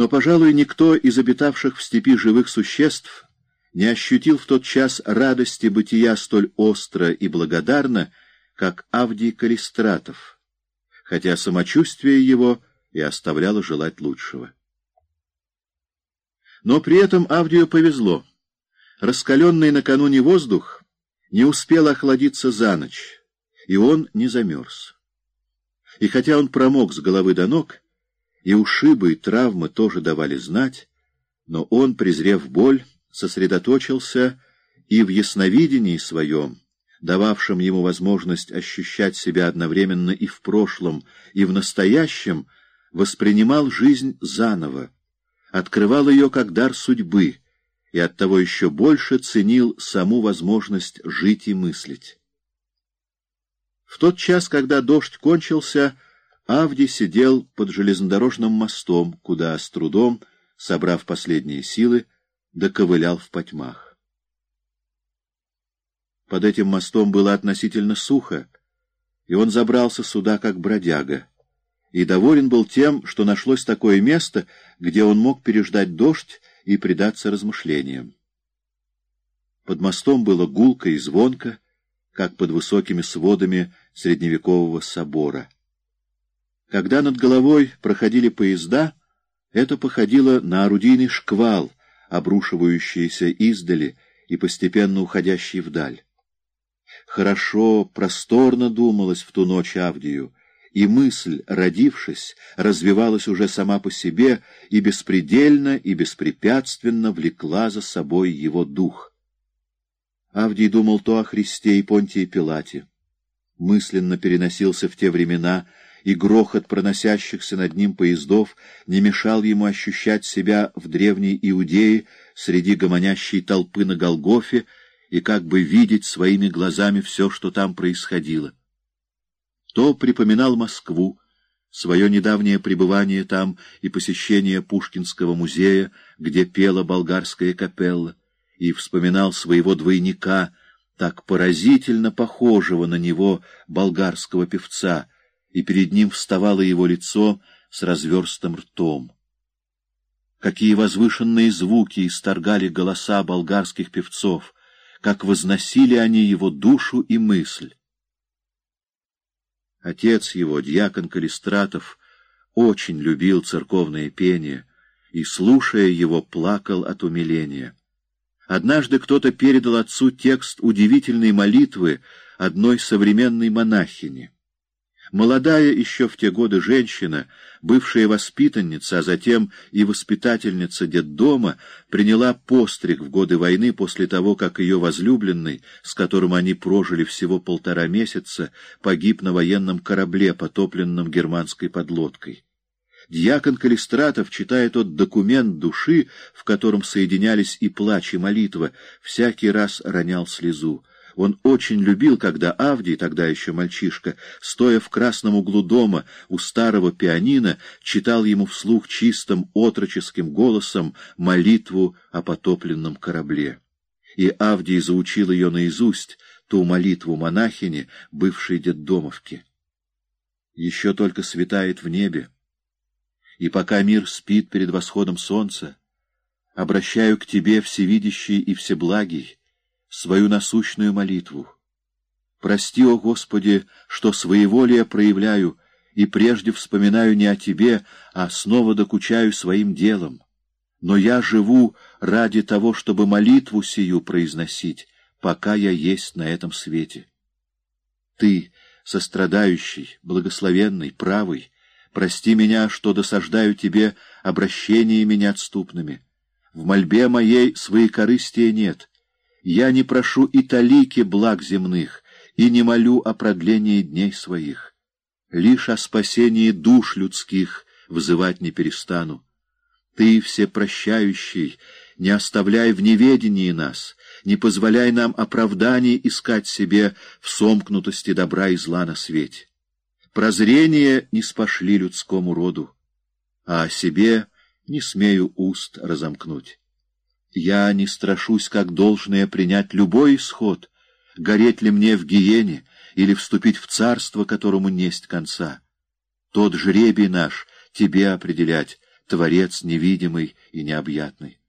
Но, пожалуй, никто из обитавших в степи живых существ не ощутил в тот час радости бытия столь остро и благодарно, как Авдий Калистратов, хотя самочувствие его и оставляло желать лучшего. Но при этом Авдию повезло. Раскаленный накануне воздух не успел охладиться за ночь, и он не замерз. И хотя он промок с головы до ног, и ушибы, и травмы тоже давали знать, но он, презрев боль, сосредоточился и в ясновидении своем, дававшем ему возможность ощущать себя одновременно и в прошлом, и в настоящем, воспринимал жизнь заново, открывал ее как дар судьбы и оттого еще больше ценил саму возможность жить и мыслить. В тот час, когда дождь кончился, Авди сидел под железнодорожным мостом, куда с трудом, собрав последние силы, доковылял в потьмах. Под этим мостом было относительно сухо, и он забрался сюда как бродяга, и доволен был тем, что нашлось такое место, где он мог переждать дождь и предаться размышлениям. Под мостом было гулко и звонко, как под высокими сводами средневекового собора. Когда над головой проходили поезда, это походило на орудийный шквал, обрушивающийся издали и постепенно уходящий вдаль. Хорошо, просторно думалось в ту ночь Авдию, и мысль, родившись, развивалась уже сама по себе и беспредельно и беспрепятственно влекла за собой его дух. Авдий думал то о Христе и Понтии Пилате. Мысленно переносился в те времена, и грохот проносящихся над ним поездов не мешал ему ощущать себя в древней Иудее среди гомонящей толпы на Голгофе и как бы видеть своими глазами все, что там происходило. То припоминал Москву, свое недавнее пребывание там и посещение Пушкинского музея, где пела болгарская капелла, и вспоминал своего двойника, так поразительно похожего на него болгарского певца, и перед ним вставало его лицо с разверстым ртом. Какие возвышенные звуки исторгали голоса болгарских певцов, как возносили они его душу и мысль. Отец его, дьякон Калистратов, очень любил церковное пение и, слушая его, плакал от умиления. Однажды кто-то передал отцу текст удивительной молитвы одной современной монахини. Молодая еще в те годы женщина, бывшая воспитанница, а затем и воспитательница детдома, приняла постриг в годы войны после того, как ее возлюбленный, с которым они прожили всего полтора месяца, погиб на военном корабле, потопленном германской подлодкой. Дьякон Калистратов, читая тот документ души, в котором соединялись и плач, и молитва, всякий раз ронял слезу. Он очень любил, когда Авдий, тогда еще мальчишка, стоя в красном углу дома у старого пианино, читал ему вслух чистым отроческим голосом молитву о потопленном корабле. И Авдий заучил ее наизусть, ту молитву монахини, бывшей детдомовки. Еще только светает в небе, и пока мир спит перед восходом солнца, обращаю к Тебе, всевидящий и всеблагий, свою насущную молитву. Прости, о Господи, что своеволие проявляю и прежде вспоминаю не о Тебе, а снова докучаю своим делом. Но я живу ради того, чтобы молитву сию произносить, пока я есть на этом свете. Ты, сострадающий, благословенный, правый, прости меня, что досаждаю Тебе обращениями неотступными. В мольбе моей своей корыстия нет, я не прошу и талики благ земных, и не молю о продлении дней своих. Лишь о спасении душ людских взывать не перестану. Ты, всепрощающий, не оставляй в неведении нас, не позволяй нам оправданий искать себе в сомкнутости добра и зла на свете. Прозрение не спошли людскому роду, а о себе не смею уст разомкнуть. Я не страшусь, как должное, принять любой исход, гореть ли мне в гиене или вступить в царство, которому несть конца. Тот жребий наш тебе определять, Творец невидимый и необъятный.